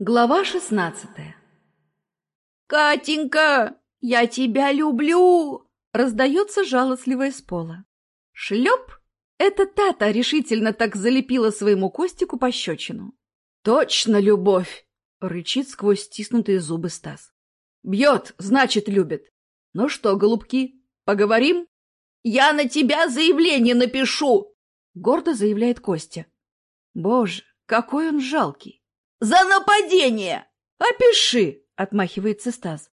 Глава шестнадцатая «Катенька, я тебя люблю!» Раздается жалостливое с пола. Шлеп! Это Тата решительно так залепила своему Костику пощечину. «Точно любовь!» — рычит сквозь стиснутые зубы Стас. «Бьет, значит, любит. Ну что, голубки, поговорим?» «Я на тебя заявление напишу!» — гордо заявляет Костя. «Боже, какой он жалкий!» «За нападение!» «Опиши!» — отмахивается Стас.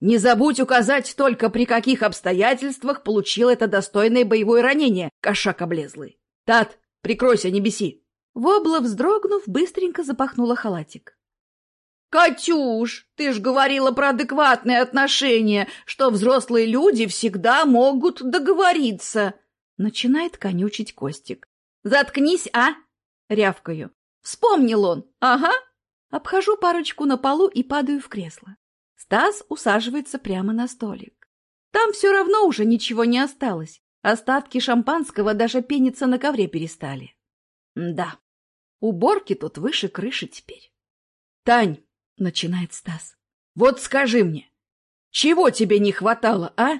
«Не забудь указать только, при каких обстоятельствах получил это достойное боевое ранение, кошак облезлый. Тат, прикройся, не беси!» Вобла, вздрогнув, быстренько запахнула халатик. «Катюш, ты ж говорила про адекватные отношения, что взрослые люди всегда могут договориться!» Начинает конючить Костик. «Заткнись, а!» — рявкаю. «Вспомнил он! Ага!» Обхожу парочку на полу и падаю в кресло. Стас усаживается прямо на столик. Там все равно уже ничего не осталось. Остатки шампанского даже пениться на ковре перестали. Да, уборки тут выше крыши теперь. «Тань!» — начинает Стас. «Вот скажи мне, чего тебе не хватало, а?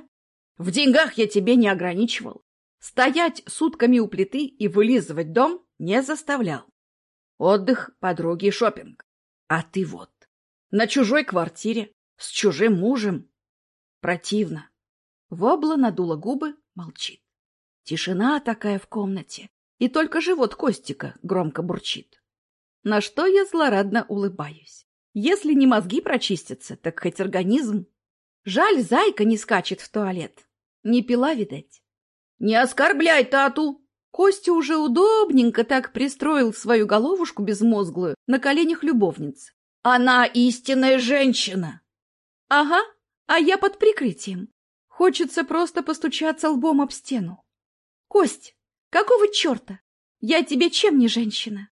В деньгах я тебе не ограничивал. Стоять сутками у плиты и вылизывать дом не заставлял. Отдых, подруги и шопинг. А ты вот, на чужой квартире, с чужим мужем. Противно. Вобла надула губы, молчит. Тишина такая в комнате, и только живот Костика громко бурчит. На что я злорадно улыбаюсь. Если не мозги прочистятся, так хоть организм. Жаль, зайка не скачет в туалет. Не пила, видать. Не оскорбляй тату! Костя уже удобненько так пристроил свою головушку безмозглую на коленях любовницы. Она истинная женщина! Ага, а я под прикрытием. Хочется просто постучаться лбом об стену. Кость, какого черта? Я тебе чем не женщина?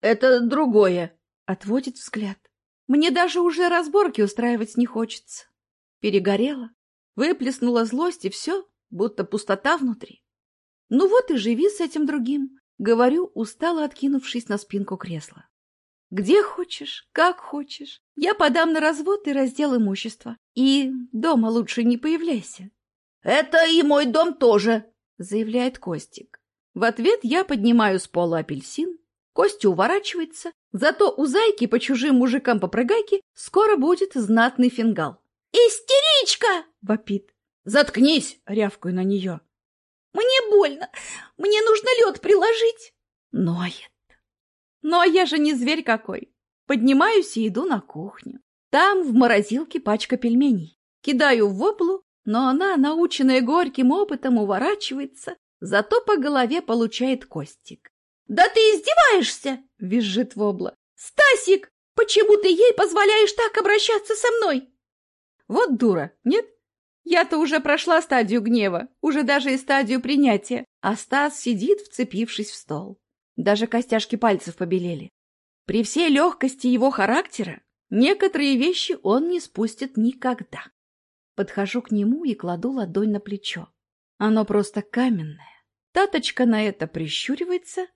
Это другое. Отводит взгляд. Мне даже уже разборки устраивать не хочется. Перегорела, выплеснула злость и все, будто пустота внутри. Ну вот и живи с этим другим, говорю, устало откинувшись на спинку кресла. Где хочешь, как хочешь. Я подам на развод и раздел имущества. И дома лучше не появляйся. — Это и мой дом тоже, — заявляет Костик. В ответ я поднимаю с пола апельсин. Костя уворачивается. Зато у зайки по чужим мужикам попрыгайки скоро будет знатный фингал. «Истеричка!» — вопит. «Заткнись!» — рявкаю на нее. «Мне больно! Мне нужно лед приложить!» Ноет. Ну, а я же не зверь какой. Поднимаюсь и иду на кухню. Там в морозилке пачка пельменей. Кидаю в воблу, но она, наученная горьким опытом, уворачивается, зато по голове получает костик. «Да ты издеваешься!» — визжит вобла. «Стасик, почему ты ей позволяешь так обращаться со мной?» Вот дура, нет? Я-то уже прошла стадию гнева, уже даже и стадию принятия, а Стас сидит, вцепившись в стол. Даже костяшки пальцев побелели. При всей легкости его характера некоторые вещи он не спустит никогда. Подхожу к нему и кладу ладонь на плечо. Оно просто каменное. Таточка на это прищуривается.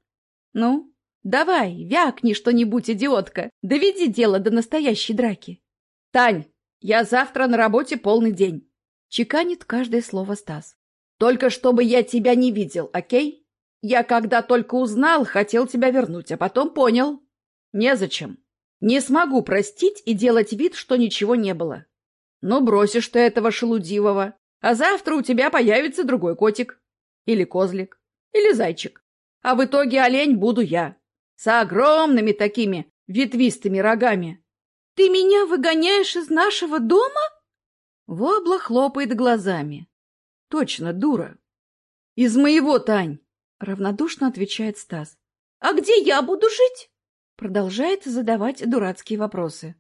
Ну, давай, вякни что-нибудь, идиотка. Доведи дело до настоящей драки. Тань, я завтра на работе полный день. Чеканит каждое слово Стас. Только чтобы я тебя не видел, окей? Я когда только узнал, хотел тебя вернуть, а потом понял. Незачем. Не смогу простить и делать вид, что ничего не было. Ну, бросишь ты этого шелудивого, а завтра у тебя появится другой котик. Или козлик. Или зайчик. А в итоге олень буду я. С огромными такими ветвистыми рогами. Ты меня выгоняешь из нашего дома? Вобла хлопает глазами. Точно, дура. Из моего, Тань. — равнодушно отвечает Стас. «А где я буду жить?» Продолжает задавать дурацкие вопросы.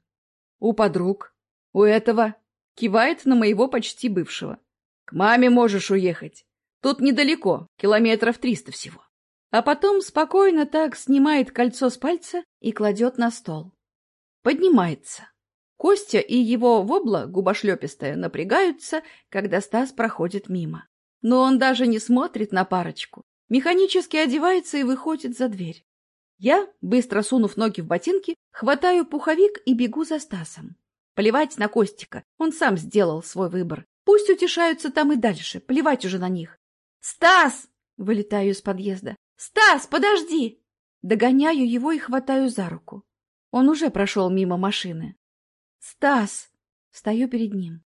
«У подруг. У этого». Кивает на моего почти бывшего. «К маме можешь уехать. Тут недалеко, километров триста всего». А потом спокойно так снимает кольцо с пальца и кладет на стол. Поднимается. Костя и его вобла, губошлепистая, напрягаются, когда Стас проходит мимо. Но он даже не смотрит на парочку, Механически одевается и выходит за дверь. Я, быстро сунув ноги в ботинки, хватаю пуховик и бегу за Стасом. Плевать на Костика, он сам сделал свой выбор. Пусть утешаются там и дальше, плевать уже на них. «Стас!» — вылетаю из подъезда. «Стас, подожди!» Догоняю его и хватаю за руку. Он уже прошел мимо машины. «Стас!» Стою перед ним.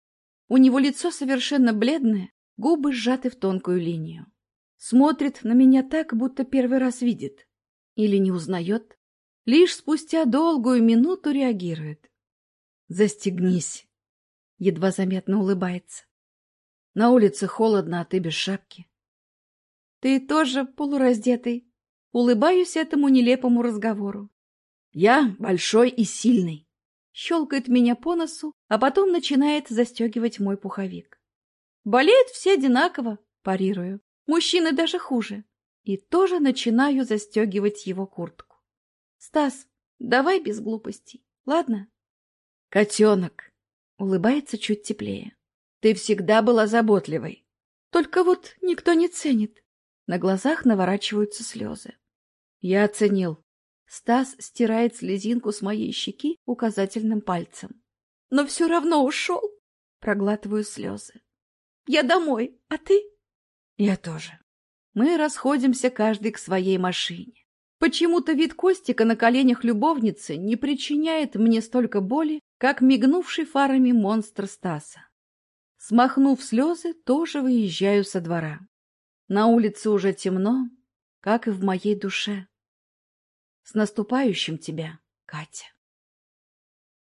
У него лицо совершенно бледное, губы сжаты в тонкую линию. Смотрит на меня так, будто первый раз видит. Или не узнает. Лишь спустя долгую минуту реагирует. «Застегнись!» Едва заметно улыбается. На улице холодно, а ты без шапки. Ты тоже полураздетый. Улыбаюсь этому нелепому разговору. Я большой и сильный. Щелкает меня по носу, а потом начинает застегивать мой пуховик. Болеют все одинаково, парирую. Мужчины даже хуже. И тоже начинаю застегивать его куртку. Стас, давай без глупостей, ладно? Котенок, улыбается чуть теплее. Ты всегда была заботливой. Только вот никто не ценит. На глазах наворачиваются слезы. Я оценил. Стас стирает слезинку с моей щеки указательным пальцем. Но все равно ушел. Проглатываю слезы. Я домой, а ты? Я тоже. Мы расходимся каждый к своей машине. Почему-то вид Костика на коленях любовницы не причиняет мне столько боли, как мигнувший фарами монстр Стаса. Смахнув слезы, тоже выезжаю со двора. На улице уже темно, как и в моей душе. С наступающим тебя, Катя!